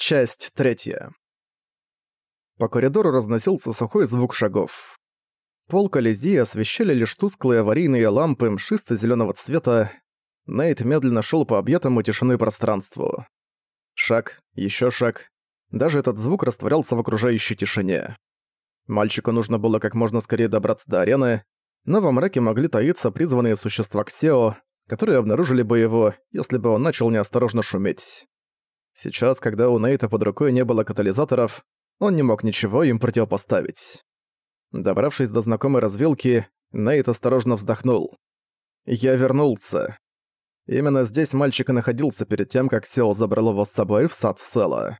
Часть третья. По коридору разносился сухой звук шагов. Пол Колизеи освещали лишь тусклые аварийные лампы мшисто-зелёного цвета. Нейт медленно шёл по объятому тишины пространству. Шаг, ещё шаг. Даже этот звук растворялся в окружающей тишине. Мальчику нужно было как можно скорее добраться до арены, но во мраке могли таиться призванные существа Ксео, которые обнаружили бы его, если бы он начал неосторожно шуметь. Сейчас, когда у Нейта под рукой не было катализаторов, он не мог ничего им противопоставить. Добравшись до знакомой развилки, Нейт осторожно вздохнул. «Я вернулся». Именно здесь мальчик и находился перед тем, как Сео забрал его с собой в сад Села.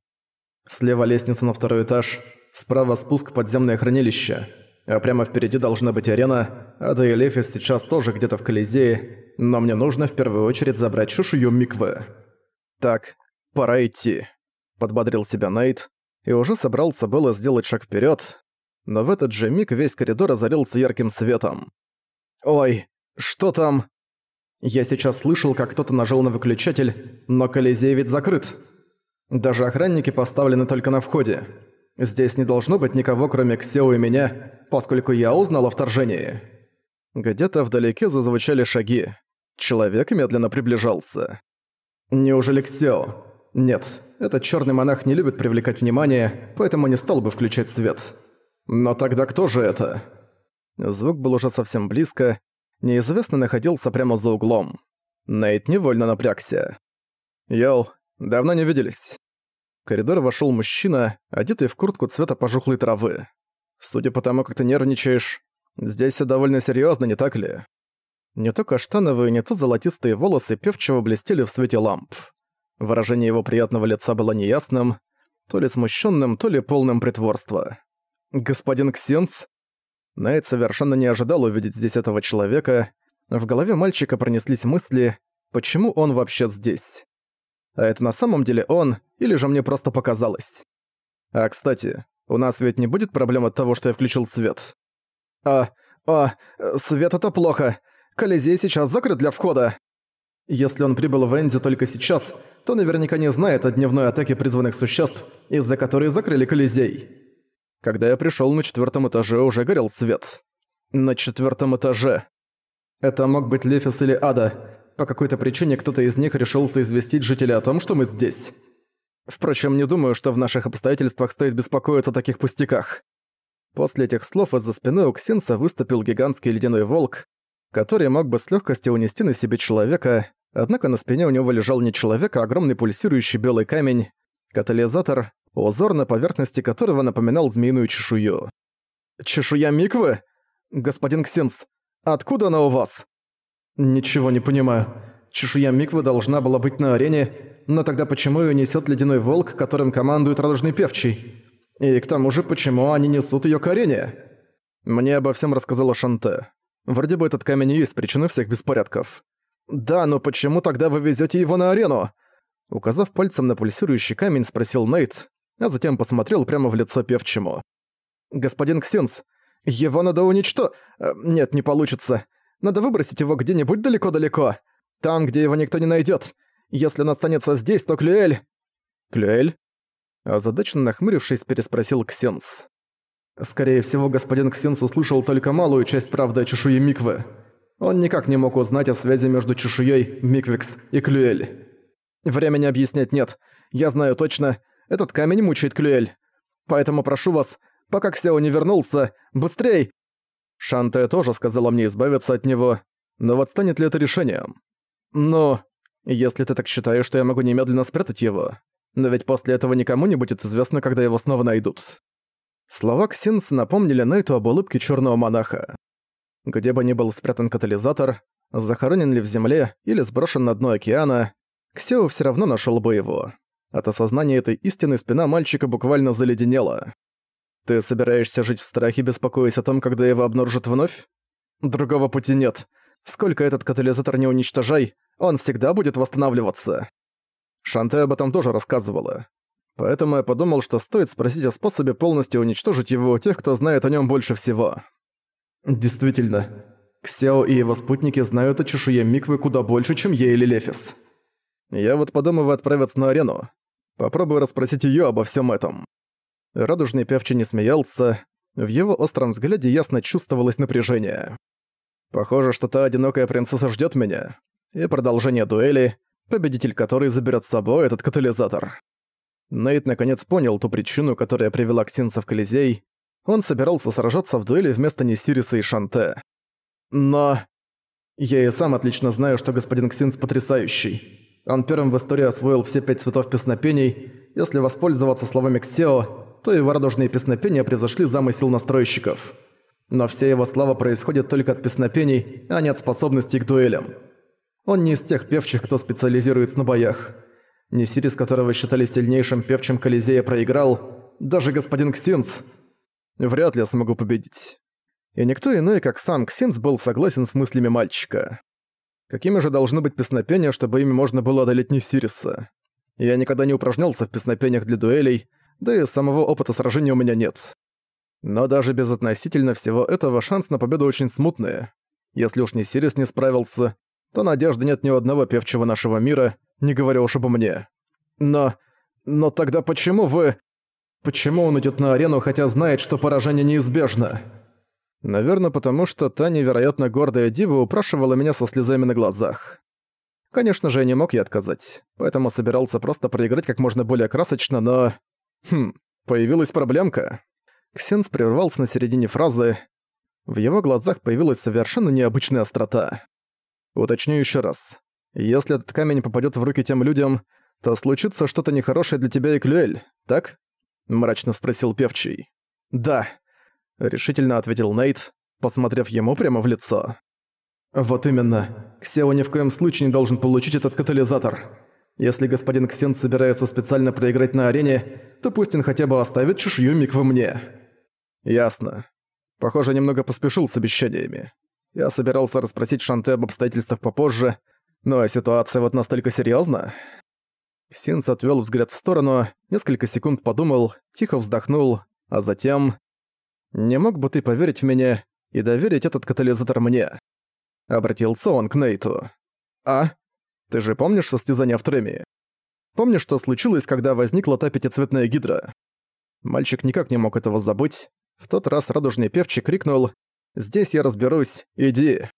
Слева лестница на второй этаж, справа спуск в подземное хранилище, а прямо впереди должна быть арена, а да и Лефис сейчас тоже где-то в Колизее, но мне нужно в первую очередь забрать чешую Миквы. Так, «Пора идти», — подбодрил себя Найт, и уже собрался было сделать шаг вперед, но в этот же миг весь коридор озарился ярким светом. «Ой, что там?» Я сейчас слышал, как кто-то нажал на выключатель, но Колизей ведь закрыт. Даже охранники поставлены только на входе. Здесь не должно быть никого, кроме Ксео и меня, поскольку я узнал о вторжении. Где-то вдалеке зазвучали шаги. Человек медленно приближался. Неужели Ксео? Нет, этот черный монах не любит привлекать внимание, поэтому не стал бы включать свет. Но тогда кто же это? Звук был уже совсем близко, неизвестный находился прямо за углом. Нейт невольно напрягся. «Йоу, давно не виделись». В коридор вошел мужчина, одетый в куртку цвета пожухлой травы. Судя по тому, как ты нервничаешь, здесь все довольно серьезно, не так ли? Не то каштановые, не то золотистые волосы певчего блестели в свете ламп. Выражение его приятного лица было неясным, то ли смущенным, то ли полным притворства. «Господин Ксенс?» Найт совершенно не ожидал увидеть здесь этого человека. В голове мальчика пронеслись мысли, почему он вообще здесь? А это на самом деле он, или же мне просто показалось? А, кстати, у нас ведь не будет проблем от того, что я включил свет? А, а, свет это плохо. Колизей сейчас закрыт для входа. Если он прибыл в Энзю только сейчас, то наверняка не знает о дневной атаке призванных существ, из-за которой закрыли Колизей. Когда я пришёл на четвёртом этаже, уже горел свет. На четвёртом этаже. Это мог быть Лефис или Ада. По какой-то причине кто-то из них решился известить жителей о том, что мы здесь. Впрочем, не думаю, что в наших обстоятельствах стоит беспокоиться о таких пустяках. После этих слов из-за спины у Ксенса выступил гигантский ледяной волк, который мог бы с легкостью унести на себе человека, Однако на спине у него лежал не человек, а огромный пульсирующий белый камень, катализатор, узор на поверхности которого напоминал змеиную чешую. «Чешуя Миквы? Господин Ксенс, откуда она у вас?» «Ничего не понимаю. Чешуя Миквы должна была быть на арене, но тогда почему ее несет ледяной волк, которым командует радужный певчий? И к тому же, почему они несут ее к арене?» Мне обо всем рассказала Шанте. Вроде бы этот камень и есть причина всех беспорядков. «Да, но почему тогда вы везете его на арену?» Указав пальцем на пульсирующий камень, спросил Нейт, а затем посмотрел прямо в лицо певчему. «Господин Ксенс, его надо уничтожить... Э, нет, не получится. Надо выбросить его где-нибудь далеко-далеко. Там, где его никто не найдет. Если он останется здесь, то Клюэль...» «Клюэль?» Озадаченно нахмурившись, переспросил Ксенс. «Скорее всего, господин Ксенс услышал только малую часть правды о чешуе Миквы. Он никак не мог узнать о связи между чешуей, Миквикс и Клюэль. Времени объяснять нет. Я знаю точно, этот камень мучает Клюэль. Поэтому прошу вас, пока Ксео не вернулся, быстрей!» Шанте тоже сказала мне избавиться от него, но вот станет ли это решением? «Ну, если ты так считаешь, что я могу немедленно спрятать его, но ведь после этого никому не будет известно, когда его снова найдут». Слова Ксинса напомнили Нейту об улыбке черного монаха. Где бы ни был спрятан катализатор, захоронен ли в земле или сброшен на дно океана, Ксео все равно нашел бы его. От осознания этой истины спина мальчика буквально заледенела. «Ты собираешься жить в страхе, беспокоясь о том, когда его обнаружат вновь? Другого пути нет. Сколько этот катализатор не уничтожай, он всегда будет восстанавливаться». Шанте об этом тоже рассказывала. Поэтому я подумал, что стоит спросить о способе полностью уничтожить его у тех, кто знает о нем больше всего. Действительно, Ксяо и его спутники знают о чешуе Миквы куда больше, чем я или Лефис. Я вот подумываю отправиться на арену. Попробуй расспросить её обо всем этом». Радужный певчий не смеялся, в его остром взгляде ясно чувствовалось напряжение. «Похоже, что та одинокая принцесса ждёт меня. И продолжение дуэли, победитель которой заберёт с собой этот катализатор». Нейт наконец понял ту причину, которая привела Ксинса в Колизей. Он собирался сражаться в дуэли вместо Несириса и Шанте. Но... Я и сам отлично знаю, что господин Ксинс потрясающий. Он первым в истории освоил все пять цветов песнопений. Если воспользоваться словами Ксео, то его радужные песнопения превзошли замысел настройщиков. Но вся его слава происходит только от песнопений, а не от способностей к дуэлям. Он не из тех певчих, кто специализируется на боях. Несирис, которого считали сильнейшим певчим Колизея, проиграл. Даже господин Ксинс. Вряд ли я смогу победить. И никто иной, как сам Ксинс, был согласен с мыслями мальчика. Какими же должны быть песнопения, чтобы ими можно было одолеть Несириса? Я никогда не упражнялся в песнопениях для дуэлей, да и самого опыта сражения у меня нет. Но даже без относительно всего этого шанс на победу очень смутный. Если уж Несирис не справился, то надежды нет ни у одного певчего нашего мира, не говоря уж обо мне. Но... но тогда почему вы... Почему он идет на арену, хотя знает, что поражение неизбежно? Наверное, потому что та невероятно гордая дива упрашивала меня со слезами на глазах. Конечно же, я не мог ей отказать, поэтому собирался просто проиграть как можно более красочно, но... Хм, появилась проблемка. Ксенс прервался на середине фразы. В его глазах появилась совершенно необычная острота. Уточню еще раз. Если этот камень попадет в руки тем людям, то случится что-то нехорошее для тебя и Клюэль, так? Мрачно спросил певчий. Да, решительно ответил Нейт, посмотрев ему прямо в лицо. Вот именно. Ксео ни в коем случае не должен получить этот катализатор. Если господин Ксен собирается специально проиграть на арене, то пусть он хотя бы оставит чешую миг во мне. Ясно. Похоже, немного поспешил с обещаниями. Я собирался расспросить Шанте об обстоятельствах попозже, но ситуация вот настолько серьёзна. Синс отвёл взгляд в сторону, несколько секунд подумал, тихо вздохнул, а затем... «Не мог бы ты поверить в меня и доверить этот катализатор мне?» Обратился он к Нейту. «А? Ты же помнишь состязание в Треме? Помнишь, что случилось, когда возникла та пятицветная гидра?» Мальчик никак не мог этого забыть. В тот раз радужный певчий крикнул «Здесь я разберусь, иди!»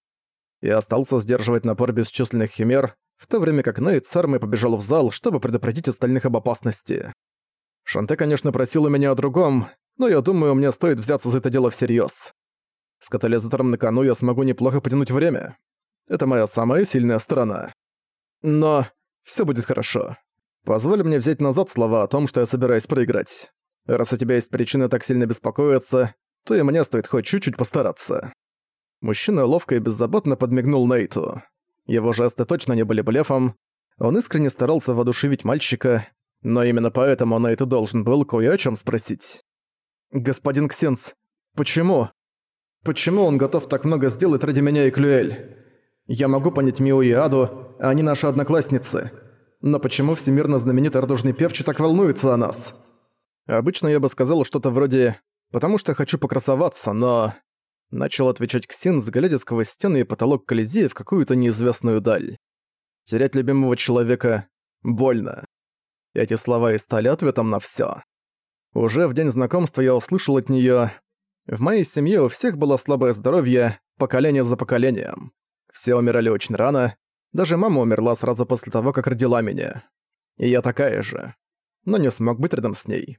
и остался сдерживать напор бесчисленных химер, в то время как Нейт с армой побежал в зал, чтобы предупредить остальных об опасности. Шанте, конечно, просила меня о другом, но я думаю, мне стоит взяться за это дело всерьёз. С катализатором на кону я смогу неплохо потянуть время. Это моя самая сильная сторона. Но всё будет хорошо. Позволь мне взять назад слова о том, что я собираюсь проиграть. Раз у тебя есть причина так сильно беспокоиться, то и мне стоит хоть чуть-чуть постараться. Мужчина ловко и беззаботно подмигнул Нейту. Его жесты точно не были блефом. Он искренне старался воодушевить мальчика, но именно поэтому Нейт должен был кое о чем спросить. «Господин Ксенс, почему? Почему он готов так много сделать ради меня и Клюэль? Я могу понять Миу и Аду, они наши одноклассницы. Но почему всемирно знаменитый радужный певчий так волнуется о нас?» Обычно я бы сказал что-то вроде «потому что хочу покрасоваться», но... Начал отвечать Ксин, глядя сквозь стены и потолок Колизея в какую-то неизвестную даль. Терять любимого человека больно. Эти слова и стали ответом на всё. Уже в день знакомства я услышал от неё «В моей семье у всех было слабое здоровье, поколение за поколением. Все умирали очень рано, даже мама умерла сразу после того, как родила меня. И я такая же. Но не смог быть рядом с ней.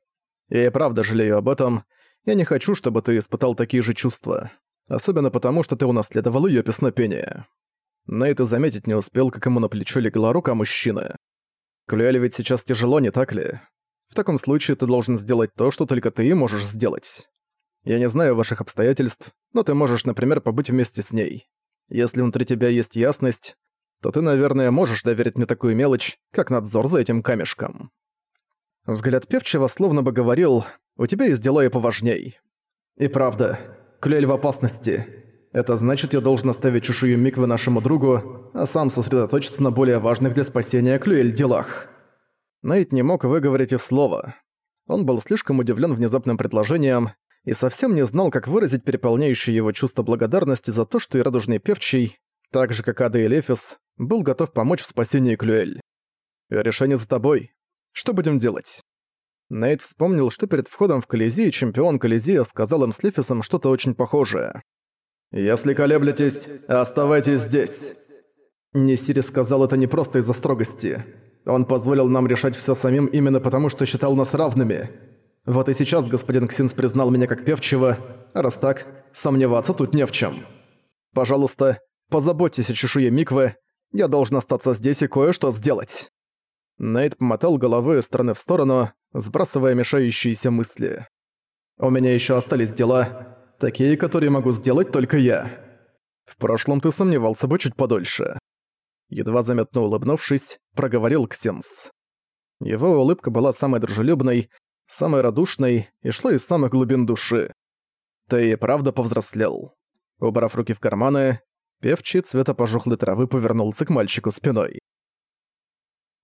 Я и правда жалею об этом, я не хочу, чтобы ты испытал такие же чувства. Особенно потому, что ты унаследовал её песнопение. На это заметить не успел, как ему на плечо легла рука мужчины. Клюэле ведь сейчас тяжело, не так ли? В таком случае ты должен сделать то, что только ты можешь сделать. Я не знаю ваших обстоятельств, но ты можешь, например, побыть вместе с ней. Если внутри тебя есть ясность, то ты, наверное, можешь доверить мне такую мелочь, как надзор за этим камешком. Взгляд певчего словно бы говорил у тебя есть дела и поважней. И правда, Клюэль в опасности. Это значит, я должен оставить чешую Миквы нашему другу, а сам сосредоточиться на более важных для спасения Клюэль делах. Найт не мог выговорить и слова. Он был слишком удивлен внезапным предложением и совсем не знал, как выразить переполняющее его чувство благодарности за то, что и радужный певчий, так же как Ада и Лефис, был готов помочь в спасении Клюэль. «Решение за тобой», Что будем делать?» Нейт вспомнил, что перед входом в Колизей чемпион Колизея сказал им с Лефисом что-то очень похожее. «Если колеблетесь, оставайтесь здесь». Несири сказал это не просто из-за строгости. Он позволил нам решать все самим именно потому, что считал нас равными. Вот и сейчас господин Ксинс признал меня как певчего, раз так, сомневаться тут не в чем. Пожалуйста, позаботьтесь о чешуе Миквы, я должен остаться здесь и кое-что сделать». Нейт помотал головой из стороны в сторону, сбрасывая мешающиеся мысли. «У меня еще остались дела, такие, которые могу сделать только я. В прошлом ты сомневался бы чуть подольше». Едва заметно улыбнувшись, проговорил Ксенс. Его улыбка была самой дружелюбной, самой радушной и шла из самых глубин души. Ты и правда повзрослел. Убрав руки в карманы, певчий цвета пожухлой травы повернулся к мальчику спиной.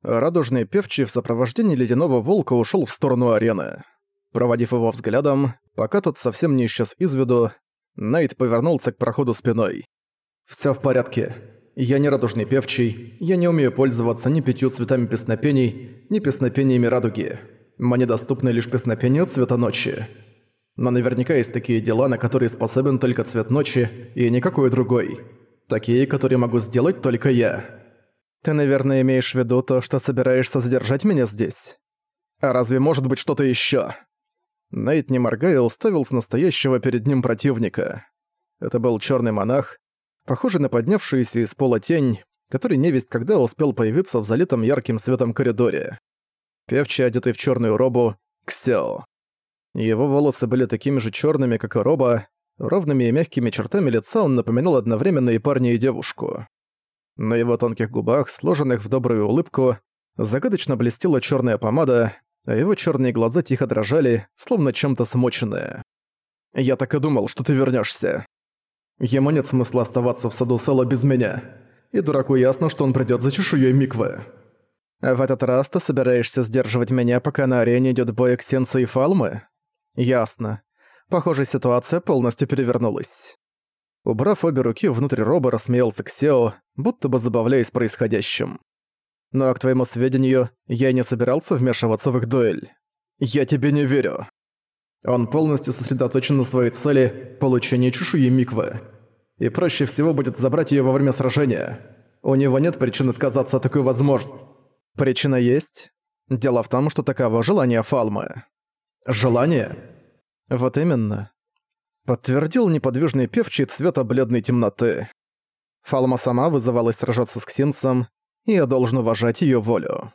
Радужный певчий в сопровождении ледяного волка ушел в сторону арены. Проводив его взглядом, пока тот совсем не исчез из виду, Найт повернулся к проходу спиной. «Всё в порядке. Я не радужный певчий, я не умею пользоваться ни пятью цветами песнопений, ни песнопениями радуги. Мне доступны лишь песнопения цвета ночи. Но наверняка есть такие дела, на которые способен только цвет ночи и никакой другой. Такие, которые могу сделать только я. Ты, наверное, имеешь в виду то, что собираешься задержать меня здесь? А разве может быть что-то ещё? Найт, не моргая, уставился настоящего перед ним противника. Это был чёрный монах, похожий на поднявшуюся из пола тень, который невесть когда успел появиться в залитом ярким светом коридоре. Певчий, одетый в чёрную робу, Ксео. Его волосы были такими же черными, как и роба, ровными и мягкими чертами лица он напоминал одновременно и парня, и девушку. На его тонких губах, сложенных в добрую улыбку, загадочно блестела черная помада, а его черные глаза тихо дрожали, словно чем-то смоченные. «Я так и думал, что ты вернешься. Ему нет смысла оставаться в саду Сэла без меня, и дураку ясно, что он придет за чешуей Миквы. В этот раз ты собираешься сдерживать меня, пока на арене идет бой Ксенца и Фалмы?» Ясно. Похоже, ситуация полностью перевернулась. Убрав обе руки внутрь роба, рассмеялся Ксео, будто бы забавляясь происходящим. «Ну, а к твоему сведению, я не собирался вмешиваться в их дуэль. Я тебе не верю. Он полностью сосредоточен на своей цели – получении чешуи Миквы. И проще всего будет забрать ее во время сражения. У него нет причин отказаться от такой возможности. Причина есть. Дело в том, что таково желание Фалмы. Желание? Вот именно. Подтвердил неподвижный певчий цвета бледной темноты. Фалма сама вызывалась сражаться с Ксинсом, и я должен уважать её волю.